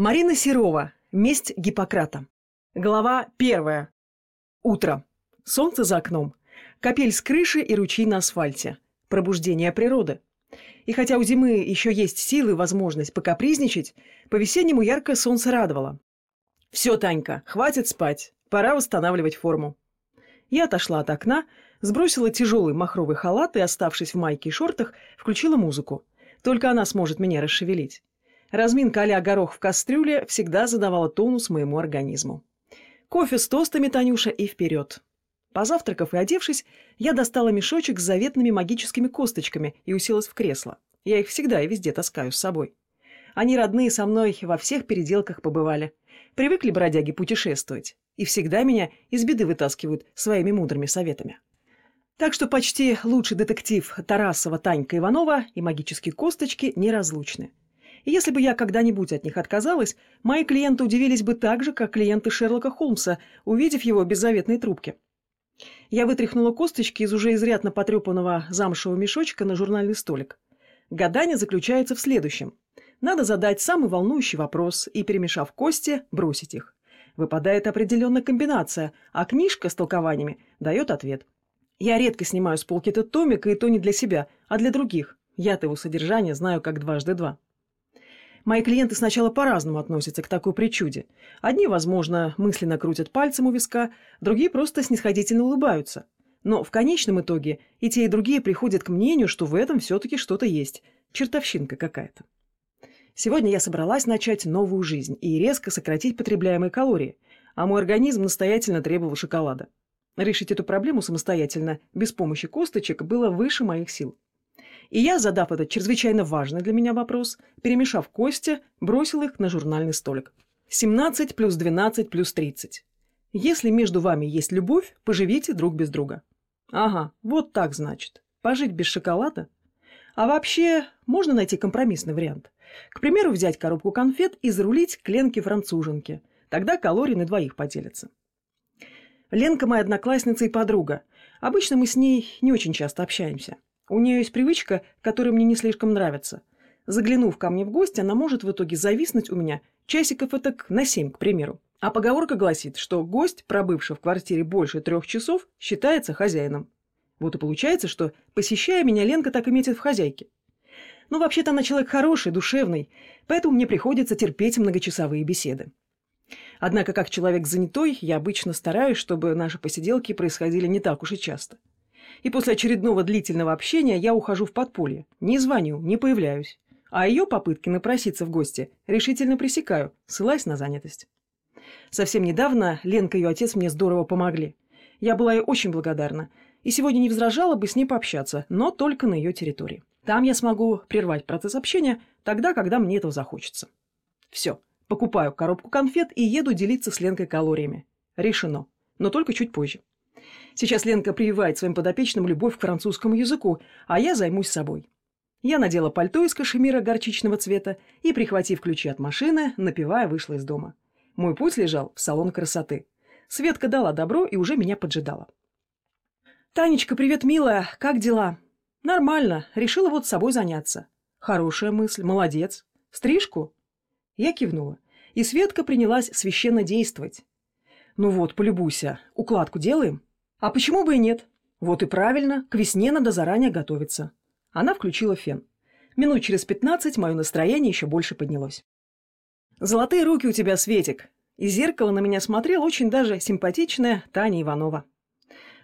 Марина Серова. Месть Гиппократа. Глава первая. Утро. Солнце за окном. Капель с крыши и ручей на асфальте. Пробуждение природы. И хотя у зимы еще есть силы и возможность покапризничать, по-весеннему яркое солнце радовало. «Все, Танька, хватит спать. Пора восстанавливать форму». Я отошла от окна, сбросила тяжелый махровый халат и, оставшись в майке и шортах, включила музыку. Только она сможет меня расшевелить. Разминка а горох в кастрюле всегда задавала тонус моему организму. Кофе с тостами, Танюша, и вперед. Позавтракав и одевшись, я достала мешочек с заветными магическими косточками и уселась в кресло. Я их всегда и везде таскаю с собой. Они родные со мной во всех переделках побывали. Привыкли бродяги путешествовать. И всегда меня из беды вытаскивают своими мудрыми советами. Так что почти лучший детектив Тарасова Танька Иванова и магические косточки неразлучны. И если бы я когда-нибудь от них отказалась, мои клиенты удивились бы так же, как клиенты Шерлока Холмса, увидев его беззаветной трубки. Я вытряхнула косточки из уже изрядно потрепанного замшевого мешочка на журнальный столик. Гадание заключается в следующем. Надо задать самый волнующий вопрос и, перемешав кости, бросить их. Выпадает определенная комбинация, а книжка с толкованиями дает ответ. Я редко снимаю с полки этот томик, и то не для себя, а для других. Я-то его содержание знаю как дважды два. Мои клиенты сначала по-разному относятся к такой причуде. Одни, возможно, мысленно крутят пальцем у виска, другие просто снисходительно улыбаются. Но в конечном итоге и те, и другие приходят к мнению, что в этом все-таки что-то есть. Чертовщинка какая-то. Сегодня я собралась начать новую жизнь и резко сократить потребляемые калории, а мой организм настоятельно требовал шоколада. Решить эту проблему самостоятельно, без помощи косточек, было выше моих сил. И я, задав этот чрезвычайно важный для меня вопрос, перемешав кости, бросил их на журнальный столик. 17 плюс 12 плюс 30. Если между вами есть любовь, поживите друг без друга. Ага, вот так значит. Пожить без шоколада? А вообще, можно найти компромиссный вариант. К примеру, взять коробку конфет и зарулить к Ленке-француженке. Тогда калории на двоих поделятся. Ленка моя одноклассница и подруга. Обычно мы с ней не очень часто общаемся. У нее есть привычка, которая мне не слишком нравится. Заглянув ко мне в гости, она может в итоге зависнуть у меня часиков это на семь, к примеру. А поговорка гласит, что гость, пробывший в квартире больше трех часов, считается хозяином. Вот и получается, что, посещая меня, Ленка так и метит в хозяйке. Ну, вообще-то она человек хороший, душевный, поэтому мне приходится терпеть многочасовые беседы. Однако, как человек занятой, я обычно стараюсь, чтобы наши посиделки происходили не так уж и часто и после очередного длительного общения я ухожу в подполье. Не звоню, не появляюсь. А ее попытки напроситься в гости решительно пресекаю, ссылаясь на занятость. Совсем недавно Ленка и ее отец мне здорово помогли. Я была ей очень благодарна, и сегодня не возражала бы с ней пообщаться, но только на ее территории. Там я смогу прервать процесс общения тогда, когда мне этого захочется. Все, покупаю коробку конфет и еду делиться с Ленкой калориями. Решено, но только чуть позже. Сейчас Ленка прививает своим подопечным любовь к французскому языку, а я займусь собой. Я надела пальто из кашемира горчичного цвета и, прихватив ключи от машины, напивая, вышла из дома. Мой путь лежал в салон красоты. Светка дала добро и уже меня поджидала. «Танечка, привет, милая, как дела?» «Нормально, решила вот собой заняться». «Хорошая мысль, молодец. Стрижку?» Я кивнула, и Светка принялась священно действовать. «Ну вот, полюбуйся, укладку делаем?» А почему бы и нет? Вот и правильно, к весне надо заранее готовиться. Она включила фен. Минут через пятнадцать мое настроение еще больше поднялось. «Золотые руки у тебя, Светик!» Из зеркала на меня смотрела очень даже симпатичная Таня Иванова.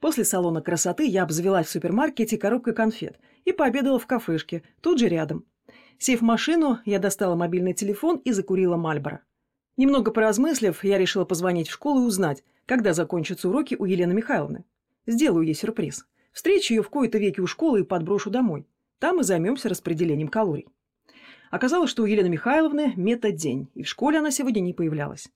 После салона красоты я обзавелась в супермаркете коробкой конфет и пообедала в кафешке, тут же рядом. Сев в машину, я достала мобильный телефон и закурила Мальборо. Немного поразмыслив, я решила позвонить в школу и узнать, когда закончатся уроки у Елены Михайловны. Сделаю ей сюрприз. Встречу ее в кои-то веки у школы и подброшу домой. Там и займемся распределением калорий. Оказалось, что у Елены Михайловны методень, и в школе она сегодня не появлялась.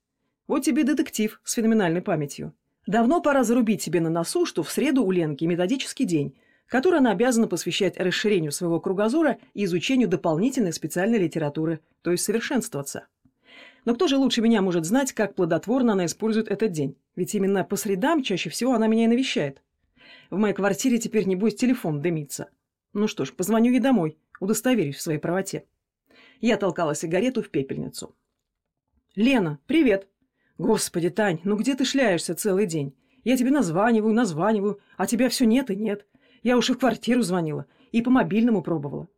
Вот тебе детектив с феноменальной памятью. Давно пора зарубить себе на носу, что в среду у Ленки методический день, который она обязана посвящать расширению своего кругозора и изучению дополнительной специальной литературы, то есть совершенствоваться. Но кто же лучше меня может знать, как плодотворно она использует этот день? Ведь именно по средам чаще всего она меня и навещает. В моей квартире теперь, небось, телефон дымится. Ну что ж, позвоню ей домой, удостоверюсь в своей правоте. Я толкала сигарету в пепельницу. «Лена, привет!» «Господи, Тань, ну где ты шляешься целый день? Я тебе названиваю, названиваю, а тебя все нет и нет. Я уж и в квартиру звонила, и по мобильному пробовала.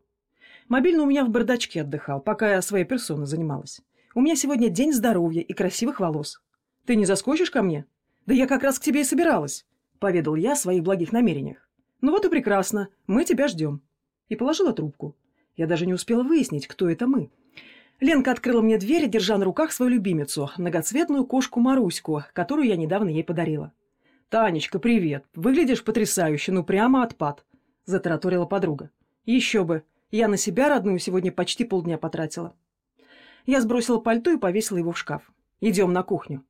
Мобильный у меня в бардачке отдыхал, пока я своей персоной занималась. У меня сегодня день здоровья и красивых волос. Ты не заскочишь ко мне? Да я как раз к тебе и собиралась», — поведал я о своих благих намерениях. «Ну вот и прекрасно, мы тебя ждем». И положила трубку. Я даже не успела выяснить, кто это мы. Ленка открыла мне дверь, держа на руках свою любимицу, многоцветную кошку Маруську, которую я недавно ей подарила. «Танечка, привет! Выглядишь потрясающе, ну прямо отпад!» – затараторила подруга. «Еще бы! Я на себя родную сегодня почти полдня потратила». Я сбросила пальто и повесила его в шкаф. «Идем на кухню».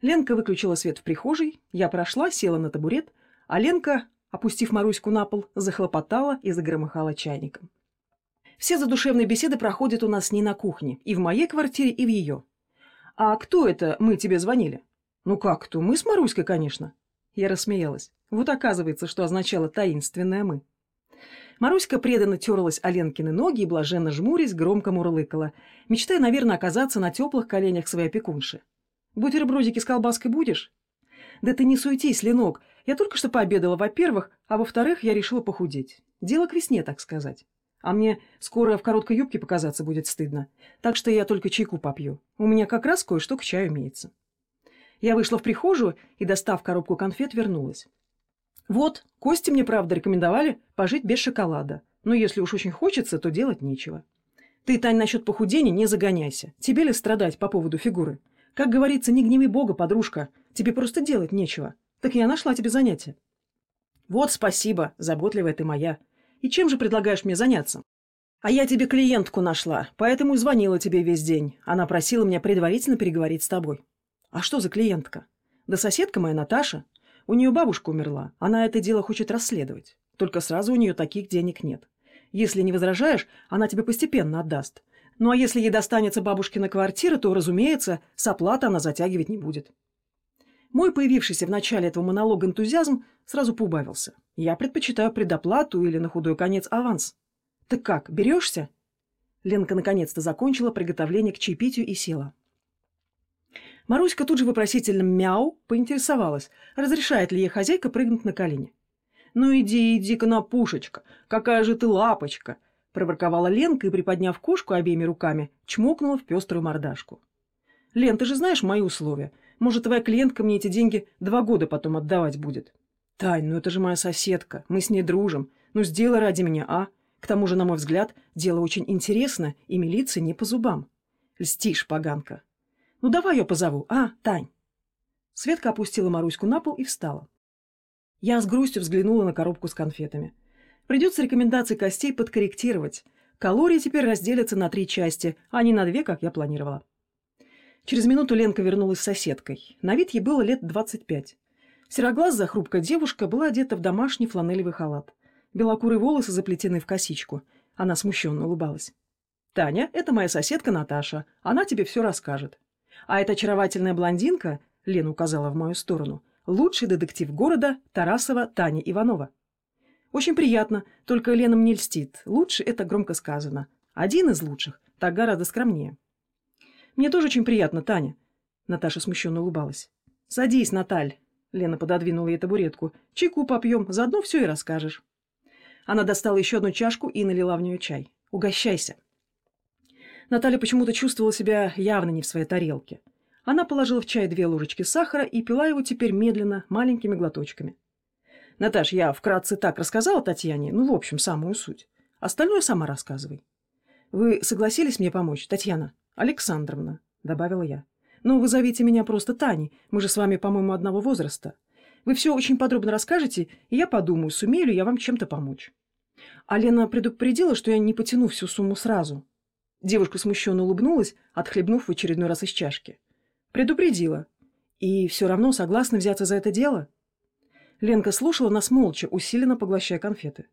Ленка выключила свет в прихожей, я прошла, села на табурет, а Ленка, опустив Маруську на пол, захлопотала и загромыхала чайником. Все задушевные беседы проходят у нас не на кухне, и в моей квартире, и в ее. «А кто это мы тебе звонили?» «Ну как кто? Мы с Маруськой, конечно». Я рассмеялась. Вот оказывается, что означало таинственное «мы». Маруська преданно терлась о Ленкины ноги и, блаженно жмурясь, громко мурлыкала, мечтая, наверное, оказаться на теплых коленях своей опекунши. «Бутербродики с колбаской будешь?» «Да ты не суетись, Ленок. Я только что пообедала, во-первых, а во-вторых, я решила похудеть. Дело к весне, так сказать. А мне скоро в короткой юбке показаться будет стыдно. Так что я только чайку попью. У меня как раз кое-что к чаю имеется». Я вышла в прихожую и, достав коробку конфет, вернулась. Вот, Кости мне, правда, рекомендовали пожить без шоколада. Но если уж очень хочется, то делать нечего. Ты, Тань, насчет похудения не загоняйся. Тебе ли страдать по поводу фигуры? Как говорится, не гневи Бога, подружка. Тебе просто делать нечего. Так я нашла тебе занятие. Вот спасибо, заботливая ты моя. И чем же предлагаешь мне заняться? А я тебе клиентку нашла, поэтому и звонила тебе весь день. Она просила меня предварительно переговорить с тобой. А что за клиентка? Да соседка моя Наташа. У нее бабушка умерла. Она это дело хочет расследовать. Только сразу у нее таких денег нет. Если не возражаешь, она тебе постепенно отдаст. Ну а если ей достанется бабушкина квартира, то, разумеется, с оплаты она затягивать не будет. Мой появившийся в начале этого монолога энтузиазм сразу поубавился. Я предпочитаю предоплату или, на худой конец, аванс. Так как, берешься? Ленка наконец-то закончила приготовление к чаепитию и села. Маруська тут же вопросительно мяу поинтересовалась, разрешает ли ей хозяйка прыгнуть на колени. «Ну иди, иди-ка на пушечка! Какая же ты лапочка!» проворковала Ленка и, приподняв кошку обеими руками, чмокнула в пеструю мордашку. «Лен, ты же знаешь мои условия. Может, твоя клиентка мне эти деньги два года потом отдавать будет?» «Тань, ну это же моя соседка. Мы с ней дружим. Ну сделай ради меня, а? К тому же, на мой взгляд, дело очень интересно, и милиции не по зубам». «Льстишь, поганка!» Ну, давай я позову, а, Тань?» Светка опустила Маруську на пол и встала. Я с грустью взглянула на коробку с конфетами. Придется рекомендации костей подкорректировать. Калории теперь разделятся на три части, а не на две, как я планировала. Через минуту Ленка вернулась с соседкой. На вид ей было лет двадцать пять. Сероглазая хрупкая девушка была одета в домашний фланелевый халат. Белокурые волосы заплетены в косичку. Она смущенно улыбалась. «Таня, это моя соседка Наташа. Она тебе все расскажет». А эта очаровательная блондинка, Лена указала в мою сторону, лучший детектив города Тарасова Таня Иванова. Очень приятно, только Лена мне льстит. Лучше это громко сказано. Один из лучших, так гораздо скромнее. Мне тоже очень приятно, Таня. Наташа смущенно улыбалась. Садись, Наталь. Лена пододвинула ей табуретку. Чайку попьем, заодно все и расскажешь. Она достала еще одну чашку и налила в нее чай. Угощайся. Наталья почему-то чувствовала себя явно не в своей тарелке. Она положила в чай две ложечки сахара и пила его теперь медленно, маленькими глоточками. «Наташ, я вкратце так рассказала Татьяне, ну, в общем, самую суть. Остальное сама рассказывай». «Вы согласились мне помочь, Татьяна?» «Александровна», — добавила я. «Ну, вы зовите меня просто Таней, мы же с вами, по-моему, одного возраста. Вы все очень подробно расскажете, и я подумаю, сумею ли я вам чем-то помочь». А Лена предупредила, что я не потяну всю сумму сразу. Девушка смущенно улыбнулась, отхлебнув в очередной раз из чашки. Предупредила. И все равно согласна взяться за это дело? Ленка слушала нас молча, усиленно поглощая конфеты.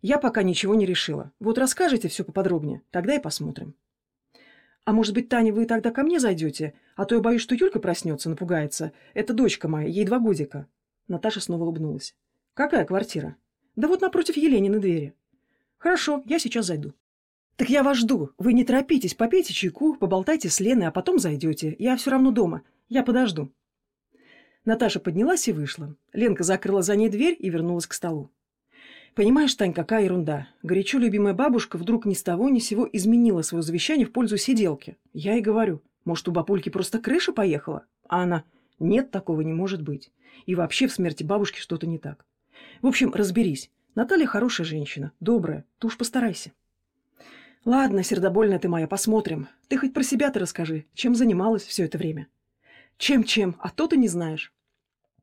Я пока ничего не решила. Вот расскажите все поподробнее, тогда и посмотрим. А может быть, Таня, вы тогда ко мне зайдете? А то я боюсь, что Юлька проснется, напугается. Это дочка моя, ей два годика. Наташа снова улыбнулась. Какая квартира? Да вот напротив Еленины двери. Хорошо, я сейчас зайду. «Так я вас жду. Вы не торопитесь, попейте чайку, поболтайте с Леной, а потом зайдете. Я все равно дома. Я подожду». Наташа поднялась и вышла. Ленка закрыла за ней дверь и вернулась к столу. «Понимаешь, Тань, какая ерунда. Горячо любимая бабушка вдруг ни с того ни сего изменила свое завещание в пользу сиделки. Я и говорю, может, у бабульки просто крыша поехала? А она, нет, такого не может быть. И вообще в смерти бабушки что-то не так. В общем, разберись. Наталья хорошая женщина, добрая. Ты уж постарайся». «Ладно, сердобольная ты моя, посмотрим. Ты хоть про себя-то расскажи, чем занималась все это время?» «Чем-чем, а то ты не знаешь».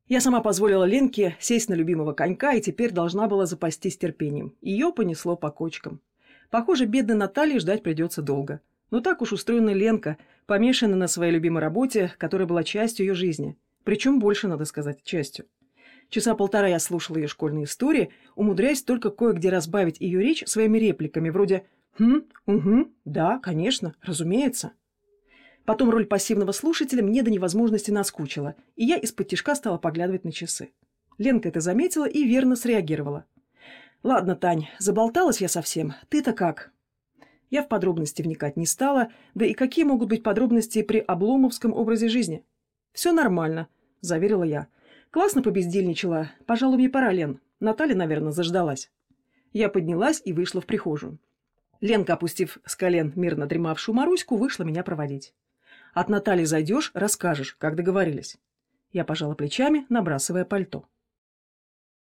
Я сама позволила Ленке сесть на любимого конька и теперь должна была запастись терпением. Ее понесло по кочкам. Похоже, бедной Наталье ждать придется долго. Но так уж устроена Ленка, помешана на своей любимой работе, которая была частью ее жизни. Причем больше, надо сказать, частью. Часа полтора я слушала ее школьные истории, умудряясь только кое-где разбавить ее речь своими репликами, вроде «Хм, угу, да, конечно, разумеется». Потом роль пассивного слушателя мне до невозможности наскучила, и я из-под тишка стала поглядывать на часы. Ленка это заметила и верно среагировала. «Ладно, Тань, заболталась я совсем. Ты-то как?» Я в подробности вникать не стала, да и какие могут быть подробности при обломовском образе жизни? «Все нормально», — заверила я. «Классно побездельничала. Пожалуй, мне пора, Лен. Наталья, наверное, заждалась». Я поднялась и вышла в прихожую. Ленка, опустив с колен мирно дремавшую Маруську, вышла меня проводить. От Натальи зайдешь, расскажешь, как договорились. Я пожала плечами, набрасывая пальто.